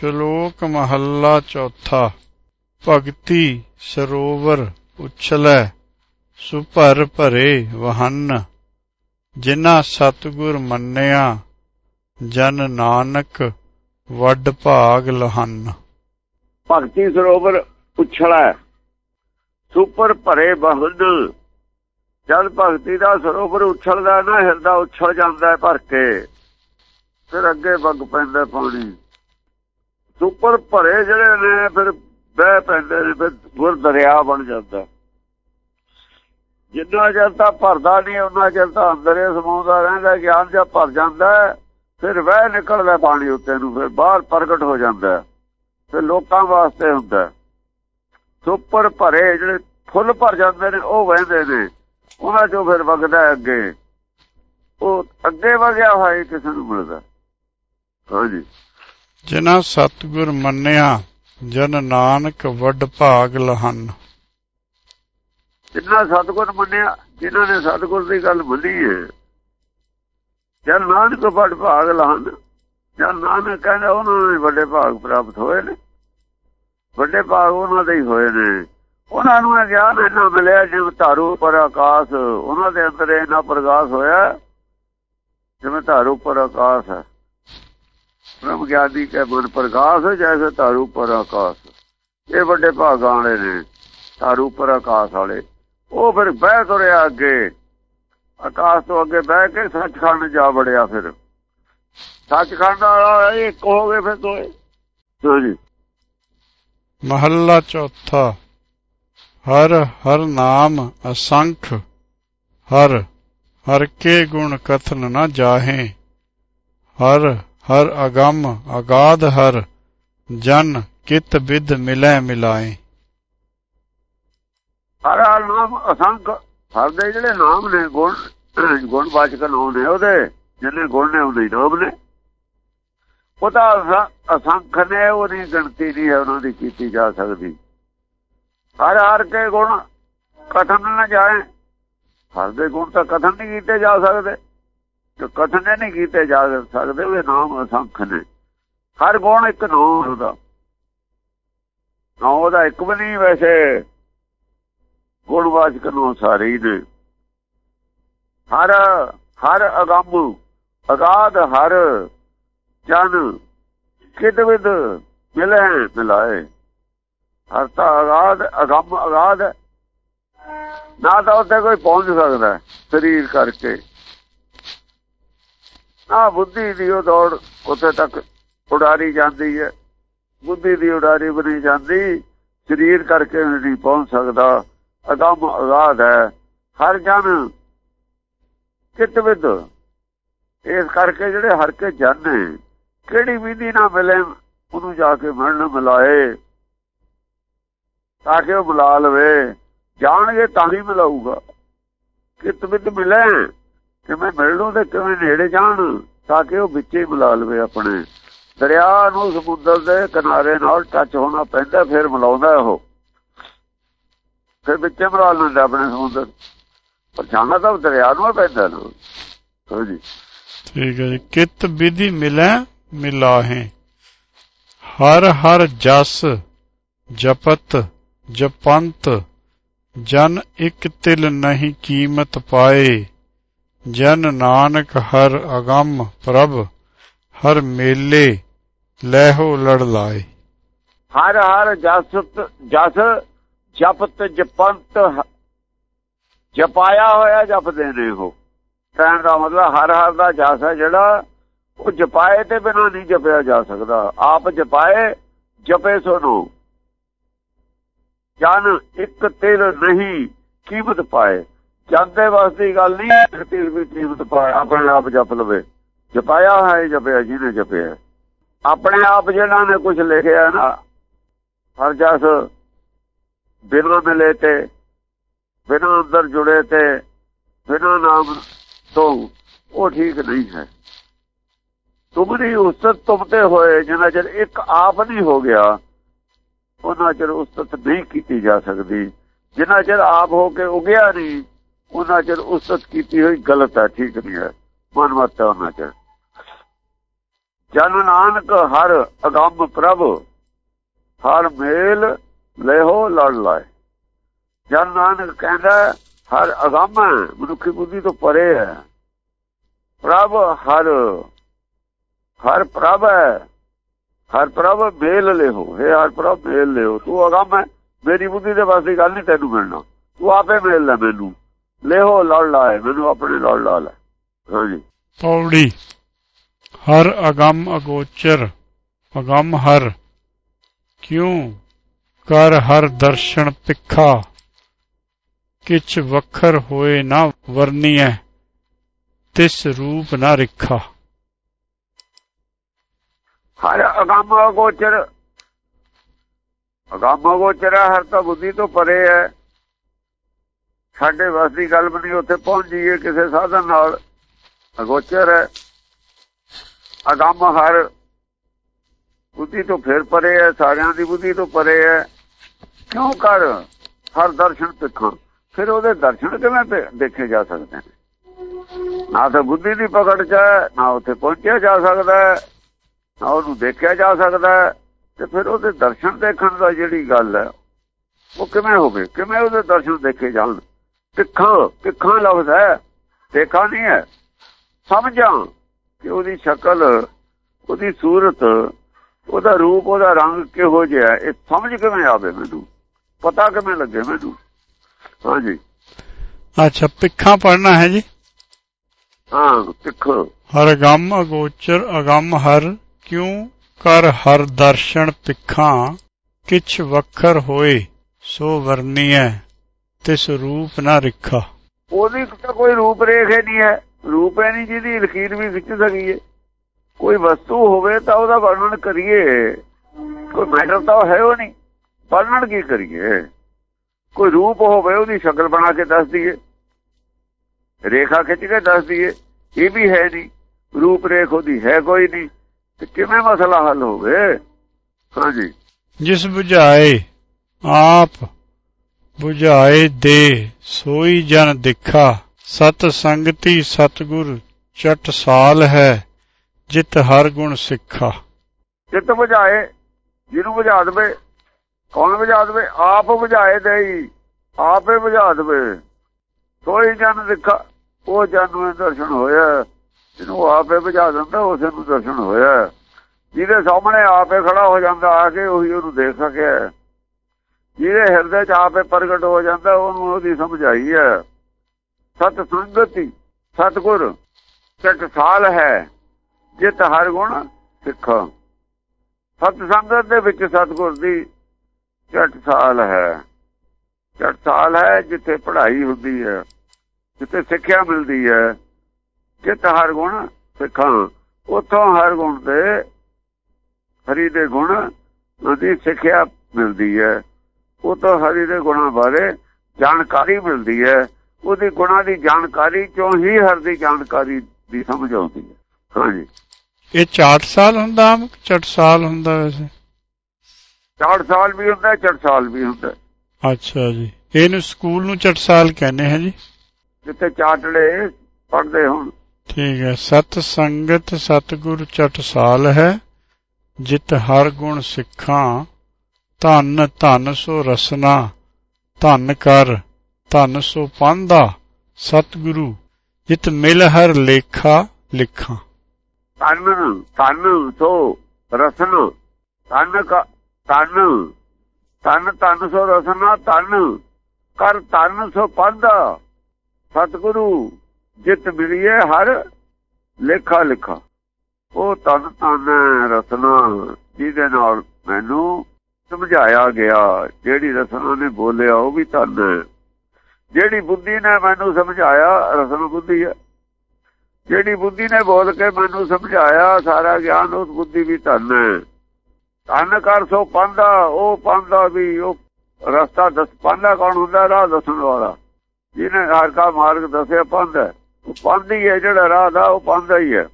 ਸ਼ਲੋਕ ਮਹੱਲਾ ਚੌਥਾ। ਭਗਤੀ ਸਰੋਵਰ ਉਛਲੈ, ਸੁਭਰ ਭਰੇ ਵਹਨ। ਜਿਨ੍ਹਾਂ ਸਤਿਗੁਰ ਮੰਨਿਆ, ਜਨ ਨਾਨਕ ਵੱਡ ਭਾਗ ਲਹਨ। ਭਗਤੀ ਸਰੋਵਰ ਉਛਲੈ ਸੁਪਰ ਭਰੇ ਬਹਦ ਜਦ ਭਗਤੀ ਦਾ ਸਰੋਵਰ ਉਛਲਦਾ ਨਾ, ਹਿਰਦਾ ਉਛਲ ਜਾਂਦਾ ਭਰ ਕੇ। ਫਿਰ ਅੱਗੇ ਵਗ ਪੈਂਦਾ ਪਾਣੀ। ਸੁਪਰ ਭਰੇ ਜਿਹੜੇ ਨੇ, ਫਿਰ ਬਹਿ ਪੈਂਦੇ ਨੇ, ਫਿਰ ਗੁਰ ਦਰਿਆ ਬਣ ਜਾਂਦਾ। ਜਿੰਨਾ ਚਿਰ ਤਾਂ ਭਰਦਾ ਨਹੀਂ ਉਹਨਾਂ ਚਿਰ ਤਾਂ ਅੰਦਰ ਸਮਾਉਂਦਾ ਰਹਿੰਦਾ ਗਿਆਨ ਜਦ ਭਰ ਜਾਂਦਾ ਫਿਰ ਵਹਿ ਨਿਕਲਦਾ ਪਾਣੀ ਉੱਤੇ ਨੂੰ, ਫਿਰ ਬਾਹਰ ਪ੍ਰਗਟ ਹੋ ਜਾਂਦਾ ਫਿਰ ਲੋਕਾਂ ਵਾਸਤੇ ਹੁੰਦਾ ਸੁਪਰ ਭਰੇ ਜਿਹੜੇ ਫੁੱਲ ਭਰ ਜਾਂਦੇ ਨੇ, ਉਹ ਵਹਿੰਦੇ ਨੇ। ਉਹਨਾਂ ਚੋਂ ਫਿਰ ਵਗਦਾ ਅੱਗੇ। ਉਹ ਅੱਗੇ ਵਗਿਆ ਹੋਇਆ ਕਿਸੇ ਨੂੰ ਮਿਲਦਾ। ਹਾਂਜੀ। ਜਿਨ੍ਹਾਂ ਸਤਿਗੁਰ ਮੰਨਿਆ, ਜਨ ਨਾਨਕ ਵੱਡ ਭਾਗ ਲਹਨ। ਜਿਨ੍ਹਾਂ ਸਤਿਗੁਰ ਮੰਨਿਆ, ਜਿਨ੍ਹਾਂ ਨੇ ਸਤਿਗੁਰ ਦੀ ਗੱਲ ਮੰਨੀ ਹੈ, ਜਨ ਨਾਨਕ ਵੱਡ ਭਾਗ ਲਹਨ। ਜਨ ਨਾਨਕ ਕਹਿੰਦਾ ਉਹਨਾਂ ਨੂੰ ਵੱਡੇ ਭਾਗ ਪ੍ਰਾਪਤ ਹੋਏ ਨੇ। ਵੱਡੇ ਭਾਗ ਉਹਨਾਂ ਦੇ ਹੀ ਹੋਏ ਨੇ। ਉਹਨਾਂ ਨੂੰ ਗਿਆਨ ਇਹਨਾਂ ਮਿਲਿਆ ਜਿਵੇਂ ਧਾਰੂ ਪਰ ਆਕਾਸ਼, ਉਹਨਾਂ ਦੇ ਅੰਦਰ ਇਹਨਾਂ ਪ੍ਰਕਾਸ਼ ਹੋਇਆ, ਜਿਵੇਂ ਧਾਰੂ ਪਰ ਆਕਾਸ਼ ਹੈ। ਬ੍ਰਹਮ ਗਿਆਨੀ ਕੇ ਮਨ ਪ੍ਰਕਾਸ਼ ਜੈਸੇ ਧਾਰੂ ਪਰ ਆਕਾਸ਼। ਇਹ ਵੱਡੇ ਭਾਗਾਂ ਵਾਲੇ ਨੇ ਧਾਰੂ ਪਰ ਆਕਾਸ਼ ਵਾਲੇ। ਉਹ ਫਿਰ ਬਹਿ ਤੁਰਿਆ ਅੱਗੇ। ਆਕਾਸ਼ ਤੋਂ ਅੱਗੇ ਬਹਿ ਕੇ ਸੱਚਖੰਡ ਜਾ ਵੜਿਆ ਫਿਰ। ਸੱਚਖੰਡ ਵਾਲਾ ਇੱਕ ਹੋ ਗਏ ਫਿਰ ਦੋਏ ਹਾਂਜੀ ਮਹੱਲਾ ਚੌਥਾ। ਹਰ ਹਰ ਨਾਮ ਅਸੰਖ। ਹਰ ਹਰ ਕੇ ਗੁਣ ਕਥਨ ਨਾ ਜਾਹੇ। ਹਰ ਹਰ ਅਗੰਮ ਅਗਾਧ ਹਰ, ਜਨ ਕਿਤ ਵਿਦ ਮਿਲੈ ਮਿਲਾਏ। ਹਰ ਨਾਮ ਅਸੰਖ ਹਰ ਦੇ ਜਿਹੜੇ ਨਾਮ ਨੇ ਗੁਣ ਗੁਣ ਵਾਚਕ ਨਾਮ ਨੇ ਉਹਦੇ, ਜਿੰਨੇ ਗੁਣ ਨੇ ਉਹਦੇ ਨਾਮ ਨੇ। ਉਹਦਾ ਅਸੰਖ ਨੇ, ਉਹਦੀ ਗਿਣਤੀ ਨਹੀਂ ਹੈ, ਉਹਨਾਂ ਦੀ ਕੀਤੀ ਜਾ ਸਕਦੀ। ਹਰ ਹਰ ਕੇ ਗੁਣ ਕਥਨ ਨਾ ਜਾਏ। ਹਰ ਦੇ ਗੁਣ ਤਾਂ ਕਥਨ ਨਹੀਂ ਕੀਤੇ ਜਾ ਸਕਦੇ। ਕਥਨ ਨਹੀਂ ਕੀਤੇ ਜਾ ਸਕਦੇ ਉਹ ਨਾਮ ਅਸੰਖ ਨੇ। ਹਰ ਗੁਣ ਇੱਕ ਨਾਮ ਉਹਦਾ। ਨਾਮ ਉਹਦਾ ਇੱਕ ਵੀ ਨਹੀਂ ਵੈਸੇ। ਗੁਣਵਾਚਕ ਨੂੰ ਸਾਰੇ ਹੀ ਨੇ। ਹਰ ਹਰ ਅਗੰਮ ਅਗਾਧ ਹਰ, ਜਨ, ਕਿਦ ਮਿਲੇ, ਮਿਲਾਏ। ਹਰ ਤਾਂ ਅਗਾਧ ਅਗੰਮ ਅਗਾਧ। ਨਾ ਤਾਂ ਉੱਥੇ ਕੋਈ ਪਹੁੰਚ ਸਕਦਾ ਸਰੀਰ ਕਰਕੇ। ਨਾ ਬੁੱਧੀ ਦੀ ਉਹ ਦੌੜ ਉੱਥੇ ਤੱਕ ਉਡਾਰੀ ਜਾਂਦੀ ਹੈ। ਬੁੱਧੀ ਦੀ ਉਡਾਰੀ ਬਣੀ ਜਾਂਦੀ। ਸਰੀਰ ਕਰਕੇ ਨਹੀਂ ਪਹੁੰਚ ਸਕਦਾ। ਅਗੰਮ ਆਜ਼ਾਦ ਹੈ। ਹਰ ਜਨ ਕਿਤਵਿਦ ਇਸ ਕਰਕੇ ਜਿਹੜੇ ਹਰ ਕੇ ਜਨ ਨੇ, ਕਿਹੜੀ ਵਿਧੀ ਨਾਲ ਮਿਲੇ, ਉਹਨੂੰ ਜਾ ਕੇ ਮਿਲਣ ਮਿਲਾਏ। ਤਾਂ ਕਿ ਉਹ ਬੁਲਾ ਲਵੇ। ਜਾਣਗੇ ਤਾਂ ਹੀ ਮਿਲਾਊਗਾ। ਕਿਤਵਿਦ ਮਿਲੇ। ਕਿਵੇਂ ਮਿਲਣੋਂ ਤੇ ਕਿਵੇਂ ਨੇੜੇ ਜਾਣ, ਤਾਂ ਕਿ ਉਹ ਵਿੱਚੇ ਬੁਲਾ ਲਵੇ ਆਪਣੇ। ਦਰਿਆ ਨੂੰ ਸਮੁੰਦਰ ਦੇ ਕਿਨਾਰੇ ਨਾਲ ਟੱਚ ਹੋਣਾ ਪੈਂਦਾ, ਫਿਰ ਬੁਲਾਉਂਦਾ ਉਹ। ਫਿਰ ਵਿੱਚੇ ਬੁਲਾ ਲੈਂਦਾ ਆਪਣੇ ਸਮੁੰਦਰ। ਪਰ ਜਾਣਾ ਤਾਂ ਦਰਿਆ ਨੂੰ ਪੈਂਦਾ ਨਾ। ਹਾਂਜੀ ਠੀਕ ਹੈ ਜੀ। ਕਿਤ ਵਿਧੀ ਮਿਲੈ, ਮਿਲਾਹੇ। ਹਰ ਹਰ ਜਸ, ਜਪਤ, ਜਪੰਤ, ਜਨ ਇਕ ਤਿਲ ਨਹੀਂ ਕੀਮਤ ਪਾਏ। ਜਨ ਨਾਨਕ ਹਰ ਅਗੰਮ ਪ੍ਰਭ, ਹਰ ਮੇਲੇ ਲੈਹੋ ਲੜ ਲਾਏ। ਹਰ ਹਰ ਜਸ ਜਸ ਜਪਤ ਜਪੰਤ ਜਪਾਇਆ ਹੋਇਆ ਜਪਦੇ ਨੇ ਉਹ ਕਹਿਣ ਦਾ ਮਤਲਬ ਹਰ ਹਰ ਦਾ ਜਸ ਹੈ ਜਿਹੜਾ, ਉਹ ਜਪਾਏ ਤੇ ਬਿਨਾਂ ਨਹੀਂ ਜਪਿਆ ਜਾ ਸਕਦਾ। ਆਪ ਜਪਾਏ, ਜਪੇ ਸੋਨੂ। ਜਨ ਇੱਕ ਤਿਲ ਨਹੀਂ ਕੀਮਤ ਪਾਏ। ਜਾਂਦੇ ਵਾਸਤੇ ਗੱਲ ਨਹੀਂ ਇੱਕ ਤਿਲ ਕੀਮਤ ਪਾਏ ਆਪਣੇ ਆਪ ਜਪ ਲਵੇ। ਜਪਾਇਆ ਹੈ, ਜਪਿਆ, ਜਿਹਨੇ ਜਪਿਆ ਆਪਣੇ ਆਪ ਜਿਹੜਾ ਨੇ ਕੁਝ ਲਿਖਿਆ ਨਾ, ਹਰ ਜਸ ਬਿਨਾਂ ਮਿਲੇ ਤੇ ਬਿਨਾਂ ਅੰਦਰ ਜੁੜੇ ਤੇ, ਬਿਨਾਂ ਨਾਮ ਤੋਂ, ਉਹ ਠੀਕ ਨਹੀਂ ਹੈ। ਤੁਮਰੀ ਉਸਤ ਤੁਮਤੇ ਹੋਏ, ਜਿੰਨਾ ਚਿਰ ਇੱਕ ਆਪ ਨਹੀਂ ਹੋ ਗਿਆ, ਉਹਨਾਂ ਚਿਰ ਉਸਤਤ ਨਹੀਂ ਕੀਤੀ ਜਾ ਸਕਦੀ। ਜਿੰਨਾ ਚਿਰ ਆਪ ਹੋ ਕੇ ਉਗਿਆ ਨਹੀਂ ਉਹਨਾਂ ਚਿਰ ਉਸਤ ਕੀਤੀ ਹੋਈ ਗਲਤ ਹੈ, ਠੀਕ ਨਹੀਂ ਹੈ। ਮਨਮਤ ਹੈ ਉਹਨਾਂ ਚਿਰ। ਜਨ ਨਾਨਕ ਹਰ ਅਗੰਮ ਪ੍ਰਭ, ਹਰ ਮੇਲ ਲੈਹੋ ਲੜ ਲਾਏ। ਜਨ ਨਾਨਕ ਕਹਿੰਦਾ, ਹਰ ਅਗੰਮ ਮਨੁੱਖੀ ਬੁੱਧੀ ਤੋਂ ਪਰੇ ਹੈ। ਪ੍ਰਭ ਹਰ ਹਰ ਪ੍ਰਭ ਹੈ, ਹਰ ਪ੍ਰਭ ਮੇਲ ਲਿਓ ਹੈ ਹਰ ਪ੍ਰਭ ਮੇਲ ਲਿਓ ਤੂੰ ਅਗੰਮ ਹੈ, ਮੇਰੀ ਬੁੱਧੀ ਦੇ ਵਾਸਤੇ ਗੱਲ ਨਹੀਂ ਤੈਨੂੰ ਮਿਲਣਾ। ਤੂੰ ਆਪੇ ਮੇਲ ਲੈ ਮੈਨੂੰ। ਲਿਓ ਲੜ ਲਾਏ ਮੈਨੂੰ ਆਪਣੇ ਲੜ ਲਾ। ਲੈ ਹਾਂਜੀ। ਪੌੜੀ ਹਰ ਅਗੰਮ ਅਗੋਚਰ ਅਗੰਮ ਹਰ। ਕਿਉ? ਕਰ ਹਰ ਦਰਸ਼ਨ ਪਿਖਾ ਕਿਛ ਵਖਰ ਹੋਏ ਨਾ ਵਰਨੀਐ ਤਿਸ ਰੂਪ ਨਾ ਰਿਖਾ। ਹਰ ਅਗੰਮ ਅਗੋਚਰ। ਅਗੰਮ ਅਗੋਚਰ ਹਰ ਤਾਂ ਬੁੱਧੀ ਤੋਂ ਪਰੇ ਹੈ। ਸਾਡੇ ਵਸ ਦੀ ਗੱਲ ਬਣੀ ਉੱਥੇ ਪਹੁੰਚ ਜੀਏ ਕਿਸੇ ਸਾਧਨ ਨਾਲ। ਅਗੋਚਰ ਹੈ। ਅਗੰਮ ਹਰ ਬੁੱਧੀ ਤੋਂ ਫਿਰ ਪਰੇ ਹੈ, ਸਾਰਿਆਂ ਦੀ ਬੁੱਧੀ ਤੋਂ ਪਰੇ ਹੈ। ਕਿਉਂ ਕਰ? ਹਰ ਦਰਸ਼ਨ ਪਿੱਖਾਂ ਫਿਰ ਉਹਦੇ ਦਰਸ਼ਨ ਕਿਵੇਂ ਦੇਖੇ ਜਾ ਸਕਦੇ ਨੇ? ਨਾ ਤਾਂ ਬੁੱਧੀ ਦੀ ਪਕੜ ਚ ਨਾ ਉੱਥੇ ਪਹੁੰਚਿਆ ਜਾ ਸਕਦਾ ਨਾ ਉਹਨੂੰ ਦੇਖਿਆ ਜਾ ਸਕਦਾ ਤੇ ਫਿਰ ਉਹਦੇ ਦਰਸ਼ਨ ਦੇਖਣ ਦਾ ਜਿਹੜੀ ਗੱਲ ਹੈ, ਉਹ ਕਿਵੇਂ ਹੋਵੇ? ਕਿਵੇਂ ਉਹਦੇ ਦਰਸ਼ਨ ਦੇਖੇ ਜਾਣ? ਪਿੱਖਾਂ ਪਿੱਖਾਂ ਲਫ਼ਜ਼ ਹੈ ਦੇਖਾ ਨਹੀਂ ਹੈ। ਸਮਝਾਂ ਕਿ ਉਹਦੀ ਸ਼ਕਲ ਉਹਦੀ ਸੂਰਤ ਉਹਦਾ ਰੂਪ ਉਹਦਾ ਰੰਗ ਕਿਹੋ ਜਿਹਾ ਇਹ ਸਮਝ ਕਿਵੇਂ ਆਵੇ ਮੈਨੂੰ? ਪਤਾ ਕਿਵੇਂ ਲੱਗੇ ਮੈਨੂੰ? ਹਾਂਜੀ। ਅੱਛਾ ਪਿੱਖਾਂ ਪੜਨਾ ਹੈ ਜੀ? ਹਾਂ ਪਿੱਖ ਹਰ ਅਗੰਮ ਅਗੋਚਰ ਅਗੰਮ ਹਰ ਕਿਉ ਕਰ ਹਰ ਦਰਸ਼ਨ ਪਿੱਖਾਂ ਕਿਛ ਵਖਰ ਹੋਏ ਸੋ ਵਰਨੀਐ ਤਿਸ ਰੂਪ ਨਾ ਰਿਖਾ। ਉਹਦੀ ਤਾਂ ਕੋਈ ਰੂਪ ਰੇਖ ਨਹੀਂ ਹੈ। ਰੂਪ ਹੈ ਨਹੀਂ ਜਿਹਦੀ ਲਕੀਰ ਵੀ ਖਿੱਚ ਸਕੀਏ ਕੋਈ ਵਸਤੂ ਹੋਵੇ ਤਾਂ ਉਹਦਾ ਵਰਣਨ ਕਰੀਏ। ਕੋਈ ਮੈਟਰ ਤਾਂ ਹੈ ਉਹ ਨਹੀਂ। ਵਰਣਨ ਕੀ ਕਰੀਏ? ਕੋਈ ਰੂਪ ਹੋਵੇ ਉਹਦੀ ਸ਼ਕਲ ਬਣਾ ਕੇ ਦੱਸ ਦਈਏ। ਰੇਖਾ ਖਿੱਚ ਕੇ ਦੱਸ ਦਈਏ। ਇਹ ਵੀ ਹੈ ਨਹੀਂ। ਰੂਪ ਰੇਖ ਉਹਦੀ ਹੈ ਕੋਈ ਨਹੀਂ। ਤੇ ਕਿਵੇਂ ਮਸਲਾ ਹੱਲ ਹੋਵੇ? ਹਾਂਜੀ। ਜਿਸ 부ਝਾਏ ਆਪ 부ਝਾਏ ਦੇ, ਸੋਈ ਜਨ ਦਿਖਾ। ਸਤ ਸੰਗਤੀ ਸਤਗੁਰ ਚਟ ਸਾਲ ਹੈ, ਜਿਤ ਹਰ ਗੁਣ ਸਿੱਖਾ। ਚਿੱਤ ਬੁਝਾਏ, ਜਿਹਨੂੰ ਬੁਝਾ ਦੇਵੇ, ਕੌਣ ਬੁਝਾ ਦੇਵੇ? ਆਪ ਬੁਝਾਏ ਦੇਈ, ਆਪੇ ਬੁਝਾ ਦੇਵੇ। ਸੋਈ ਜਨ ਦਿਖਾ, ਉਹ ਜਨ ਨੂੰ ਦਰਸ਼ਨ ਹੋਇਆ। ਜਿਹਨੂੰ ਆਪੇ ਬੁਝਾ ਦਿੰਦਾ ਉਸੇ ਨੂੰ ਦਰਸ਼ਨ ਹੋਇਆ। ਜਿਹਦੇ ਸਾਹਮਣੇ ਆਪੇ ਖੜਾ ਹੋ ਜਾਂਦਾ, ਆ ਕੇ ਉਹੀ ਉਹਨੂੰ ਦੇਖ ਸਕਿਆ। ਜਿਹਦੇ ਹਿਰਦੇ 'ਚ ਆਪੇ ਪ੍ਰਗਟ ਹੋ ਜਾਂਦਾ, ਉਹਨੂੰ ਉਹਦੀ ਸਮਝ ਆਈ ਹੈ। ਸਤ ਸੰਗਤੀ, ਸਤਗੁਰ ਸਾਲ ਹੈ, ਜਿਤ ਹਰ ਗੁਣ ਸਿੱਖਾ। ਸਤ ਸੰਗਤ ਦੇ ਵਿੱਚ ਸਤਗੁਰ ਦੀ ਝਟ ਸਾਲ ਹੈ। ਝਟ ਸਾਲ ਹੈ ਜਿੱਥੇ ਪੜ੍ਹਾਈ ਹੁੰਦੀ ਹੈ, ਜਿੱਥੇ ਸਿੱਖਿਆ ਮਿਲਦੀ ਹੈ, ਜਿਤ ਹਰ ਗੁਣ ਸਿੱਖਾਂ। ਉਥੋਂ ਹਰ ਗੁਣ ਦੇ, ਹਰੀ ਦੇ ਗੁਣ ਦੀ ਸਿੱਖਿਆ ਮਿਲਦੀ ਹੈ। ਉਹ ਤੋਂ ਹਰੀ ਦੇ ਗੁਣਾਂ ਬਾਰੇ ਜਾਣਕਾਰੀ ਮਿਲਦੀ ਹੈ। ਉਹਦੀ ਗੁਣਾਂ ਦੀ ਜਾਣਕਾਰੀ ਚੋਂ ਹੀ ਹਰ ਦੀ ਜਾਣਕਾਰੀ ਦੀ ਸਮਝ ਆਉਂਦੀ ਹੈ। ਹਾਂਜੀ। ਇਹ 4 ਸਾਲ ਹੁੰਦਾ ਆਮ? 4 ਸਾਲ ਹੁੰਦਾ ਵੈਸੇ? ਚਾਰ ਸਾਲ ਵੀ ਹੁੰਦਾ ਚਾਰ ਸਾਲ ਵੀ ਹੁੰਦਾ। ਅੱਛਾ ਜੀ। ਇਹਨੂੰ ਸਕੂਲ ਨੂੰ 4 ਸਾਲ ਕਹਿੰਦੇ ਹੈ ਜੀ? ਜਿੱਥੇ ਚਾਟੜੇ ਪੜਦੇ ਹੁਣ। ਠੀਕ ਹੈ। ਸਤ ਸੰਗਤ ਸਤਗੁਰ ਚਟ ਸਾਲ ਹੈ। ਜਿਤ ਹਰ ਗੁਣ ਸਿੱਖਾਂ। ਧਨ ਧਨ ਸੋ ਰਸਨਾ, ਧਨ ਕਰ, ਧਨ ਸੋ ਪਾਂਦਾ, ਸਤਿਗੁਰੂ, ਜਿਤ ਮਿਲ ਹਰ ਲੇਖਾ ਲਿਖਾਂ। ਧਨ ਧਨ ਸੋ ਰਸਨ, ਧਨ ਧਨ ਤਨ ਤਨ ਸੋ ਰਸਨਾ ਤਨ ਕਰ, ਧਨ ਸੋ ਪਾਂਦਾ, ਸਤਿਗੁਰੂ, ਜਿਤ ਮਿਲਿਏ ਹਰ ਲੇਖਾ ਲਿਖਾ। ਉਹ ਤਨ ਤਨ ਰਸਨਾ, ਜਿਹਦੇ ਨਾਲ ਮੈਨੂੰ ਸਮਝਾਇਆ ਗਿਆ, ਜਿਹੜੀ ਰਸਨਾ ਨੇ ਬੋਲਿਆ ਉਹ ਵੀ ਤਨ ਹੈ। ਜਿਹੜੀ ਬੁੱਧੀ ਨੇ ਮੈਨੂੰ ਸਮਝਾਇਆ, ਰਸਮ ਬੁੱਧੀ ਹੈ। ਜਿਹੜੀ ਬੁੱਧੀ ਨੇ ਬੋਲ ਕੇ ਮੈਨੂੰ ਸਮਝਾਇਆ, ਸਾਰਾ ਗਿਆਨ ਉਸ ਬੁੱਧੀ ਵੀ ਧਨ ਹੈ। ਧਨ ਕਰ ਸੋ ਪਾਂਦਾ, ਉਹ ਪਾਂਦਾ ਵੀ, ਉਹ ਰਸਤਾ ਦੱਸ, ਪਾਂਦਾ ਕੌਣ ਹੁੰਦਾ? ਰਾਹ ਦੱਸਣ ਵਾਲਾ। ਜਿਹਨੇ ਹਰ ਕਾ ਮਾਰਗ ਦੱਸਿਆ ਪਾਂਦਾ ਉਹ ਪਾਂਦੀ ਹੈ ਜਿਹੜਾ ਰਾਹ ਦਾ, ਉਹ ਪਾਂਦਾ ਹੀ ਹੈ।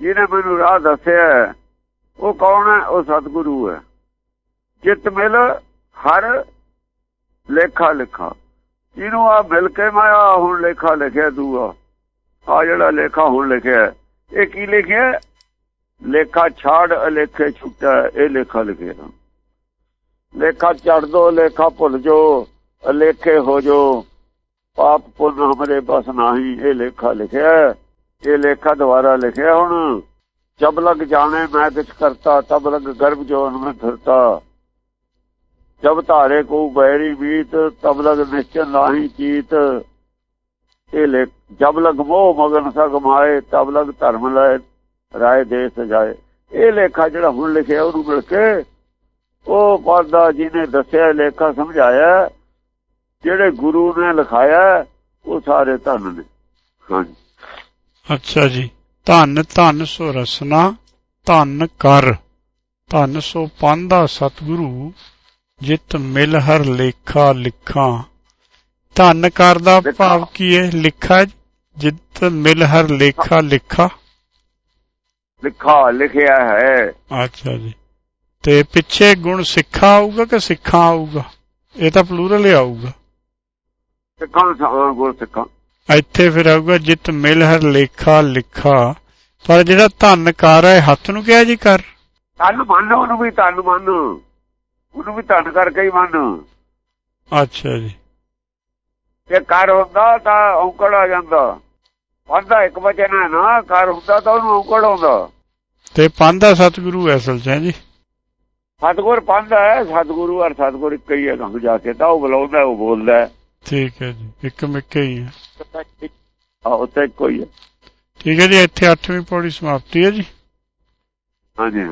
ਜਿਹਨੇ ਮੈਨੂੰ ਰਾਹ ਦੱਸਿਆ ਉਹ ਕੌਣ ਹੈ? ਉਹ ਸਤਿਗੁਰੂ ਹੈ। ਚਿਤ ਮਿਲ, ਹਰ ਲੇਖਾ ਲਿਖਾ। ਜਿਹਨੂੰ ਆ ਮਿਲ ਕੇ ਮੈਂ ਆ ਹੁਣ ਲੇਖਾ ਲਿਖਿਆ, ਦੂਆ? ਆ ਜਿਹੜਾ ਲੇਖਾ ਹੁਣ ਲਿਖਿਆ ਇਹ ਕੀ ਲਿਖਿਆ ਲੇਖਾ ਛਾੜ, ਅਲੇਖੇ ਛੁੱਟਾ ਇਹ ਲੇਖਾ ਲਿਖਿਆ ਲੇਖਾ ਛੱਡ ਦੋ, ਲੇਖਾ ਭੁੱਲ ਜੋ, ਅਲੇਖੇ ਹੋ ਜੋ। ਪਾਪ ਪੁੰਨ ਹਮਰੇ ਬਸ ਨਹੀਂ, ਇਹ ਲੇਖਾ ਲਿਖਿਆ ਹੈ। ਇਹ ਲੇਖਾ ਦੁਬਾਰਾ ਲਿਖਿਆ ਹੁਣ। ਜਬ ਲਗ ਜਾਣੇ, ਮੈਂ ਕਿਛ ਕਰਤਾ, ਤਬ ਲਗ ਗਰਭ ਜੋਨ ਮੈਂ ਫਿਰਤਾ ਜਬ ਧਾਰੇ ਕੋ ਬੈਰੀ ਬੀਤ, ਤਬ ਲਗ ਨਿਸ਼ਚਨ ਨਾਹੀ ਚੀਤ। ਇਹ ਲੇਖ ਜਬ ਲਗ ਮੋਹ ਮਗਨ ਸਗ ਮਾਏ, ਤਬ ਲਗ ਧਰਮ ਲੈ ਰਾਏ ਦੇ ਸਜਾਏ ਇਹ ਲੇਖਾ ਜਿਹੜਾ ਹੁਣ ਲਿਖਿਆ, ਉਹਨੂੰ ਮਿਲ ਕੇ ਉਹ ਪਾਦਾ ਜੀ ਦੱਸਿਆ ਲੇਖਾ ਸਮਝਾਇਆ, ਜਿਹੜੇ ਗੁਰੂ ਨੇ ਲਿਖਾਇਆ, ਉਹ ਸਾਰੇ ਧੰਨ ਨੇ। ਹਾਂਜੀ। ਅੱਛਾ ਜੀ। ਧੰਨ ਧੰਨ ਸੋ ਰਸਨਾ, ਧੰਨ ਕਰ। ਧੰਨ ਸੋ ਪਾਂਦਾ ਸਤਿਗੁਰੂ। ਜਿਤ ਮਿਲ ਹਰ ਲੇਖਾ ਲਿਖਾਂ। ਧੰਨ ਕਰ ਦਾ ਲਿਖਾਂ। ਭਾਵ ਕੀ ਹੈ ਲਿਖਾ ਜਿਤ ਮਿਲ ਹਰ ਲੇਖਾ ਲਿਖਾ। ਲਿਖਾ ਲਿਖਿਆ ਹੈ। ਅੱਛਾ ਜੀ। ਤੇ ਪਿੱਛੇ ਗੁਣ ਸਿੱਖਾ ਆਊਗਾ ਕਿ ਸਿੱਖਾਂ ਆਊਗਾ? ਇਹ ਤਾਂ ਪਲੂਰਲ ਹੀ ਆਊਗਾ। ਸਿੱਖਾਂ ਸਿੱਖਾਂ। ਇੱਥੇ ਫਿਰ ਆਊਗਾ ਜਿਤ ਮਿਲ ਹਰ ਲੇਖਾ ਲਿਖਾ। ਪਰ ਜਿਹੜਾ ਧੰਨ ਕਰ ਹੈ ਹੱਥ ਨੂੰ ਕਿਹਾ ਜੀ ਕਰ? ਤਨ ਮੰਨ ਉਹਨੂੰ ਵੀ ਤਨ ਮੰਨ। ਉਹਨੂੰ ਵੀ ਤਨ ਕਰਕੇ ਹੀ ਮੰਨ। ਅੱਛਾ ਜੀ। ਜੇ ਕਰ ਹੁੰਦਾ ਤਾਂ ਔਂਕੜ ਆ ਜਾਂਦਾ। ਪੰਦਾ ਇੱਕ ਵਚਨ ਹੈ ਨਾ ਕਰ ਹੁੰਦਾ ਤਾਂ ਉਹਨੂੰ ਔਂਕੜ ਆਉਂਦਾ। ਤੇ ਪਾਂਦਾ ਸਤਿਗੁਰੂ ਅਸਲ ਚ ਹੈ ਜੀ? ਸਤਗੁਰ ਪੰਦਾ ਹੈ ਸਤਗੁਰੂ ਔਰ ਸਤਗੁਰ ਇੱਕ ਹੀ ਹੈ ਗੰਗ ਜਾ ਕੇ ਤਾਂ ਉਹ ਬੁਲਾਉਂਦਾ ਉਹ ਬੋਲਦਾ ਠੀਕ ਹੈ ਜੀ ਇੱਕ ਮਿੱਕੇ ਹੀ ਹੈ। ਆ ਉੱਥੇ ਕੋਈ ਹੈ ਠੀਕ ਹੈ ਜੀ ਇੱਥੇ 8ਵੀਂ ਪੌੜੀ ਸਮਾਪਤੀ ਹੈ ਜੀ। ਹਾਂਜੀ।